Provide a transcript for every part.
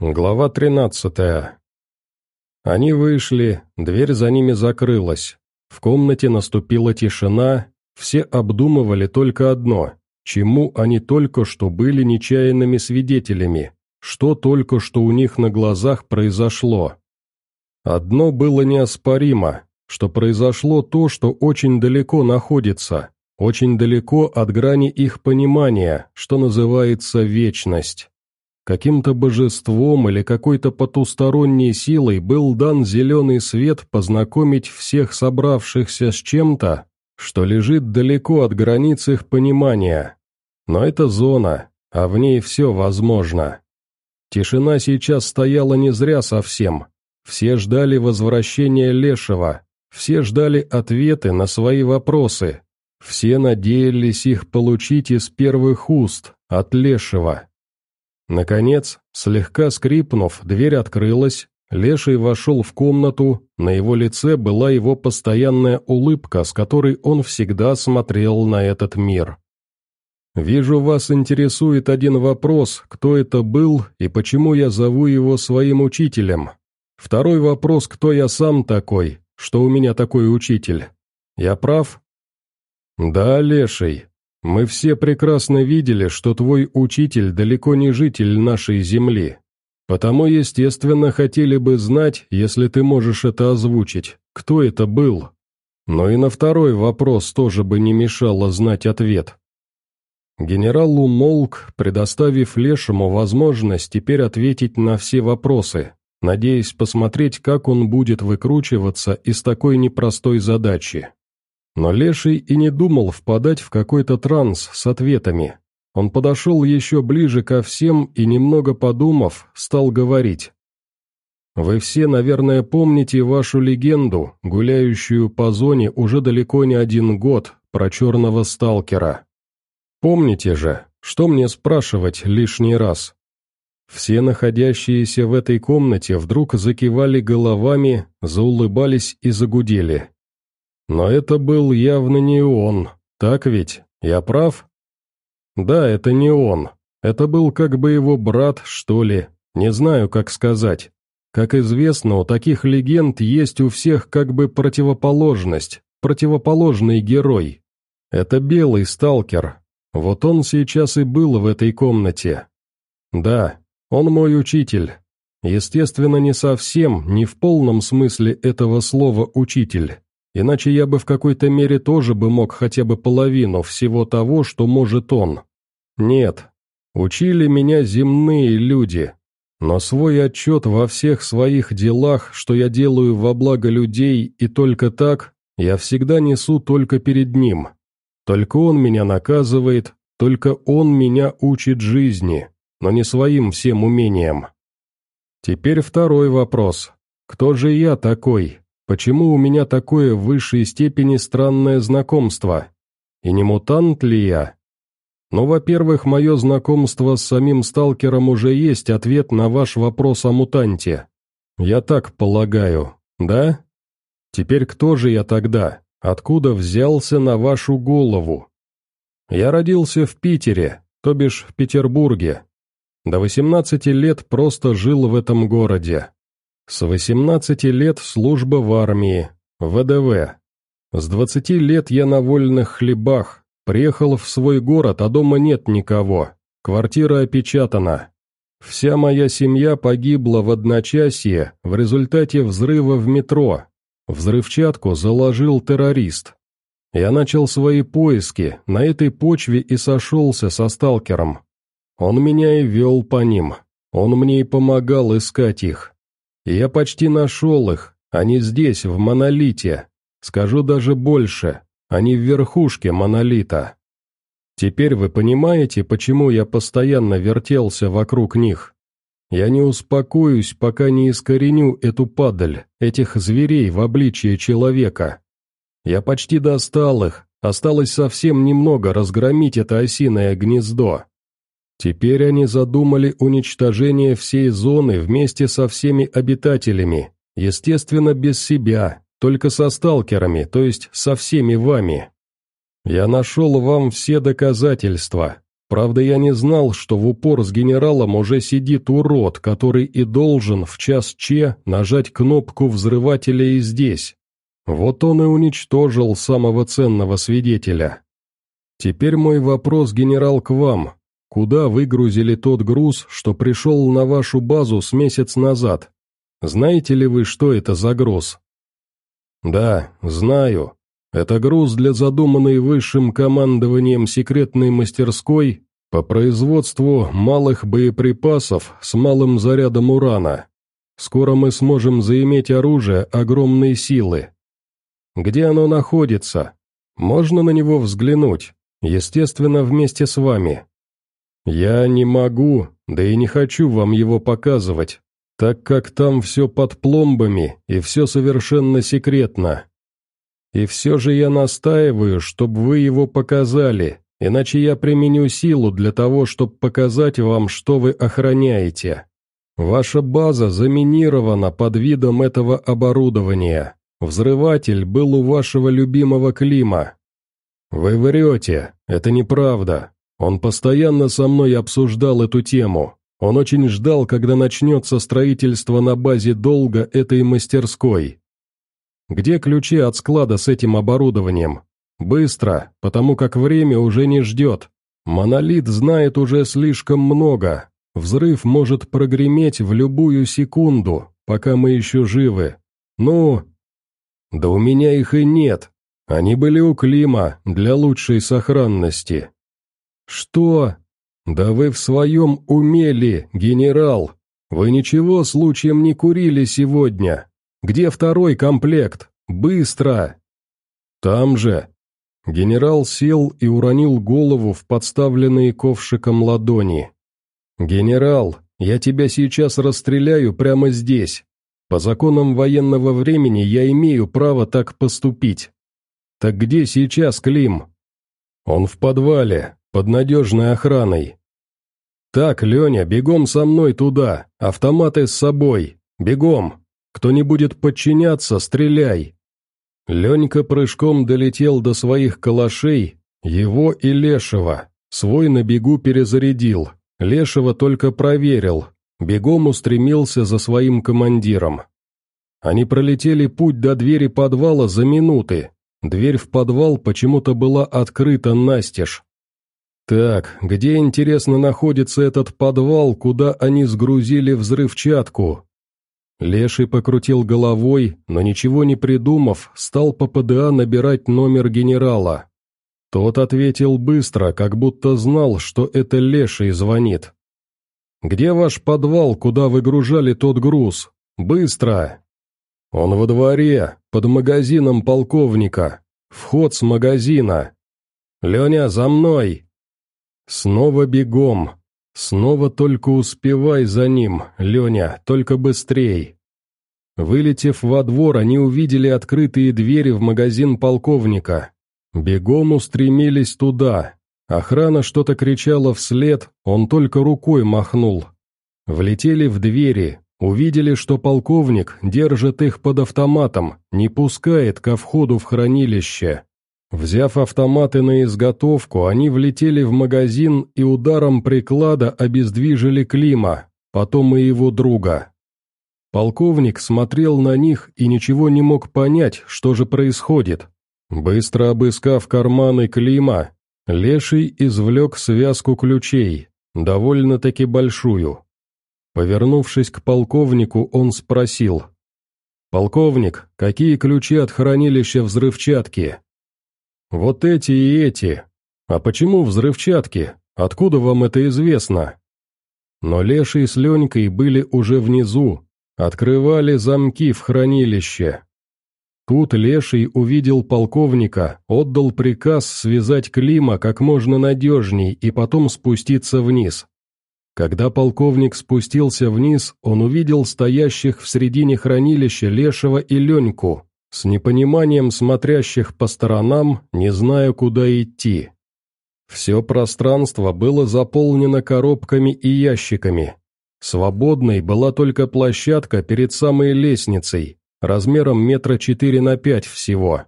Глава 13. Они вышли, дверь за ними закрылась. В комнате наступила тишина, все обдумывали только одно, чему они только что были нечаянными свидетелями, что только что у них на глазах произошло. Одно было неоспоримо, что произошло то, что очень далеко находится, очень далеко от грани их понимания, что называется вечность. Каким-то божеством или какой-то потусторонней силой был дан зеленый свет познакомить всех собравшихся с чем-то, что лежит далеко от границ их понимания. Но это зона, а в ней все возможно. Тишина сейчас стояла не зря совсем. Все ждали возвращения Лешего, все ждали ответы на свои вопросы, все надеялись их получить из первых уст, от Лешего. Наконец, слегка скрипнув, дверь открылась, Леший вошел в комнату, на его лице была его постоянная улыбка, с которой он всегда смотрел на этот мир. «Вижу, вас интересует один вопрос, кто это был и почему я зову его своим учителем. Второй вопрос, кто я сам такой, что у меня такой учитель. Я прав?» «Да, Леший, мы все прекрасно видели, что твой учитель далеко не житель нашей земли. Потому, естественно, хотели бы знать, если ты можешь это озвучить, кто это был. Но и на второй вопрос тоже бы не мешало знать ответ. Генерал умолк, предоставив Лешему возможность теперь ответить на все вопросы, надеясь посмотреть, как он будет выкручиваться из такой непростой задачи. Но Леший и не думал впадать в какой-то транс с ответами. Он подошел еще ближе ко всем и, немного подумав, стал говорить. «Вы все, наверное, помните вашу легенду, гуляющую по зоне уже далеко не один год, про черного сталкера. Помните же, что мне спрашивать лишний раз?» Все находящиеся в этой комнате вдруг закивали головами, заулыбались и загудели. Но это был явно не он, так ведь? Я прав? Да, это не он. Это был как бы его брат, что ли. Не знаю, как сказать. Как известно, у таких легенд есть у всех как бы противоположность, противоположный герой. Это белый сталкер. Вот он сейчас и был в этой комнате. Да, он мой учитель. Естественно, не совсем, не в полном смысле этого слова «учитель». Иначе я бы в какой-то мере тоже бы мог хотя бы половину всего того, что может он. Нет, учили меня земные люди, но свой отчет во всех своих делах, что я делаю во благо людей и только так, я всегда несу только перед ним. Только он меня наказывает, только он меня учит жизни, но не своим всем умением. Теперь второй вопрос. Кто же я такой? Почему у меня такое в высшей степени странное знакомство? И не мутант ли я? Ну, во-первых, мое знакомство с самим сталкером уже есть ответ на ваш вопрос о мутанте. Я так полагаю, да? Теперь кто же я тогда? Откуда взялся на вашу голову? Я родился в Питере, то бишь в Петербурге. До 18 лет просто жил в этом городе. С 18 лет служба в армии, ВДВ. С 20 лет я на вольных хлебах, приехал в свой город, а дома нет никого, квартира опечатана. Вся моя семья погибла в одночасье в результате взрыва в метро. Взрывчатку заложил террорист. Я начал свои поиски, на этой почве и сошелся со сталкером. Он меня и вел по ним. Он мне и помогал искать их. Я почти нашел их, они здесь, в монолите. Скажу даже больше, они в верхушке монолита. Теперь вы понимаете, почему я постоянно вертелся вокруг них? Я не успокоюсь, пока не искореню эту падаль, этих зверей в обличье человека. Я почти достал их, осталось совсем немного разгромить это осиное гнездо. Теперь они задумали уничтожение всей зоны вместе со всеми обитателями, естественно, без себя, только со сталкерами, то есть со всеми вами. Я нашел вам все доказательства. Правда, я не знал, что в упор с генералом уже сидит урод, который и должен в час Че нажать кнопку взрывателя и здесь. Вот он и уничтожил самого ценного свидетеля. Теперь мой вопрос, генерал, к вам куда выгрузили тот груз, что пришел на вашу базу с месяц назад. Знаете ли вы, что это за груз?» «Да, знаю. Это груз для задуманной высшим командованием секретной мастерской по производству малых боеприпасов с малым зарядом урана. Скоро мы сможем заиметь оружие огромной силы. Где оно находится? Можно на него взглянуть? Естественно, вместе с вами». «Я не могу, да и не хочу вам его показывать, так как там все под пломбами и все совершенно секретно. И все же я настаиваю, чтобы вы его показали, иначе я применю силу для того, чтобы показать вам, что вы охраняете. Ваша база заминирована под видом этого оборудования. Взрыватель был у вашего любимого Клима». «Вы врете, это неправда», он постоянно со мной обсуждал эту тему. Он очень ждал, когда начнется строительство на базе долга этой мастерской. Где ключи от склада с этим оборудованием? Быстро, потому как время уже не ждет. Монолит знает уже слишком много. Взрыв может прогреметь в любую секунду, пока мы еще живы. Ну... Да у меня их и нет. Они были у Клима, для лучшей сохранности. «Что?» «Да вы в своем умели, генерал! Вы ничего случаем не курили сегодня? Где второй комплект? Быстро!» «Там же!» Генерал сел и уронил голову в подставленные ковшиком ладони. «Генерал, я тебя сейчас расстреляю прямо здесь. По законам военного времени я имею право так поступить. Так где сейчас Клим?» «Он в подвале под надежной охраной. «Так, Леня, бегом со мной туда, автоматы с собой, бегом! Кто не будет подчиняться, стреляй!» Ленька прыжком долетел до своих калашей, его и Лешего, свой на бегу перезарядил, Лешего только проверил, бегом устремился за своим командиром. Они пролетели путь до двери подвала за минуты. Дверь в подвал почему-то была открыта настежь. Так, где, интересно, находится этот подвал, куда они сгрузили взрывчатку? Леший покрутил головой, но ничего не придумав, стал по ПДА набирать номер генерала. Тот ответил быстро, как будто знал, что это Леший звонит. «Где ваш подвал, куда выгружали тот груз? Быстро!» «Он во дворе, под магазином полковника. Вход с магазина. Леня, за мной!» Снова бегом. Снова только успевай за ним, Леня, только быстрей. Вылетев во двор, они увидели открытые двери в магазин полковника. Бегом устремились туда. Охрана что-то кричала вслед, он только рукой махнул. Влетели в двери, увидели, что полковник держит их под автоматом, не пускает ко входу в хранилище. Взяв автоматы на изготовку, они влетели в магазин и ударом приклада обездвижили Клима, потом и его друга. Полковник смотрел на них и ничего не мог понять, что же происходит. Быстро обыскав карманы Клима, Леший извлек связку ключей, довольно-таки большую. Повернувшись к полковнику, он спросил. «Полковник, какие ключи от хранилища взрывчатки?» «Вот эти и эти. А почему взрывчатки? Откуда вам это известно?» Но Леший с Ленькой были уже внизу, открывали замки в хранилище. Тут Леший увидел полковника, отдал приказ связать Клима как можно надежней и потом спуститься вниз. Когда полковник спустился вниз, он увидел стоящих в середине хранилища Лешего и Леньку с непониманием смотрящих по сторонам, не зная, куда идти. Все пространство было заполнено коробками и ящиками. Свободной была только площадка перед самой лестницей, размером метра четыре на пять всего.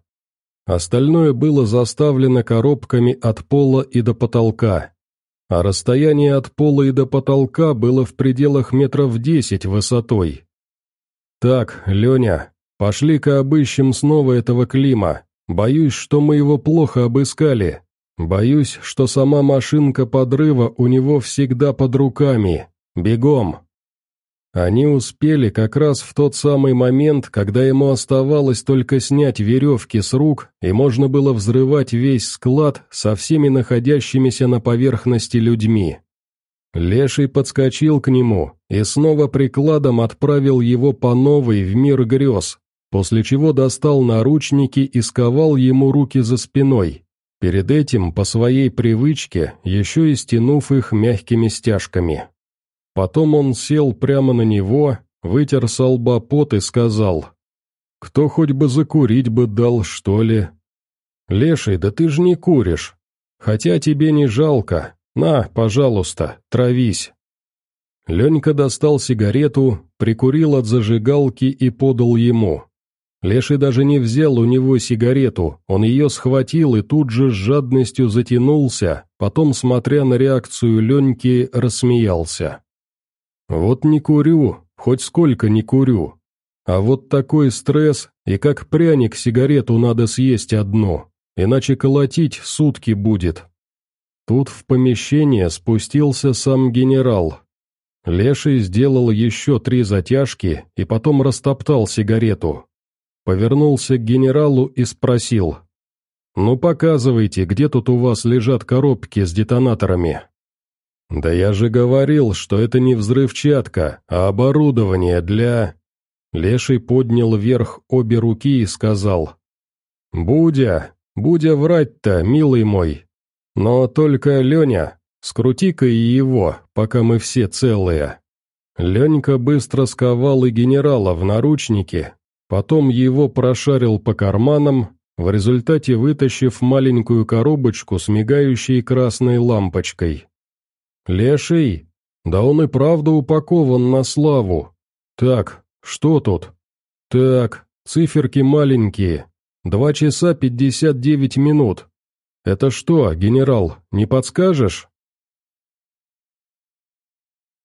Остальное было заставлено коробками от пола и до потолка. А расстояние от пола и до потолка было в пределах метров десять высотой. «Так, Леня, Пошли-ка обыщем снова этого Клима. Боюсь, что мы его плохо обыскали. Боюсь, что сама машинка подрыва у него всегда под руками. Бегом!» Они успели как раз в тот самый момент, когда ему оставалось только снять веревки с рук, и можно было взрывать весь склад со всеми находящимися на поверхности людьми. Леший подскочил к нему и снова прикладом отправил его по новой в мир грез, после чего достал наручники и сковал ему руки за спиной, перед этим, по своей привычке, еще и стянув их мягкими стяжками. Потом он сел прямо на него, вытер со лба пот и сказал, «Кто хоть бы закурить бы дал, что ли?» «Леший, да ты ж не куришь. Хотя тебе не жалко. На, пожалуйста, травись». Ленька достал сигарету, прикурил от зажигалки и подал ему. Леший даже не взял у него сигарету, он ее схватил и тут же с жадностью затянулся, потом, смотря на реакцию Леньки, рассмеялся. «Вот не курю, хоть сколько не курю. А вот такой стресс, и как пряник сигарету надо съесть одну, иначе колотить сутки будет». Тут в помещение спустился сам генерал. Леший сделал еще три затяжки и потом растоптал сигарету, Повернулся к генералу и спросил. «Ну показывайте, где тут у вас лежат коробки с детонаторами?» «Да я же говорил, что это не взрывчатка, а оборудование для...» Леший поднял вверх обе руки и сказал. «Будя, Будя врать-то, милый мой. Но только Леня, скрути-ка и его, пока мы все целые». Ленька быстро сковал и генерала в наручники, Потом его прошарил по карманам, в результате вытащив маленькую коробочку с мигающей красной лампочкой. «Леший? Да он и правда упакован на славу. Так, что тут? Так, циферки маленькие. Два часа пятьдесят девять минут. Это что, генерал, не подскажешь?»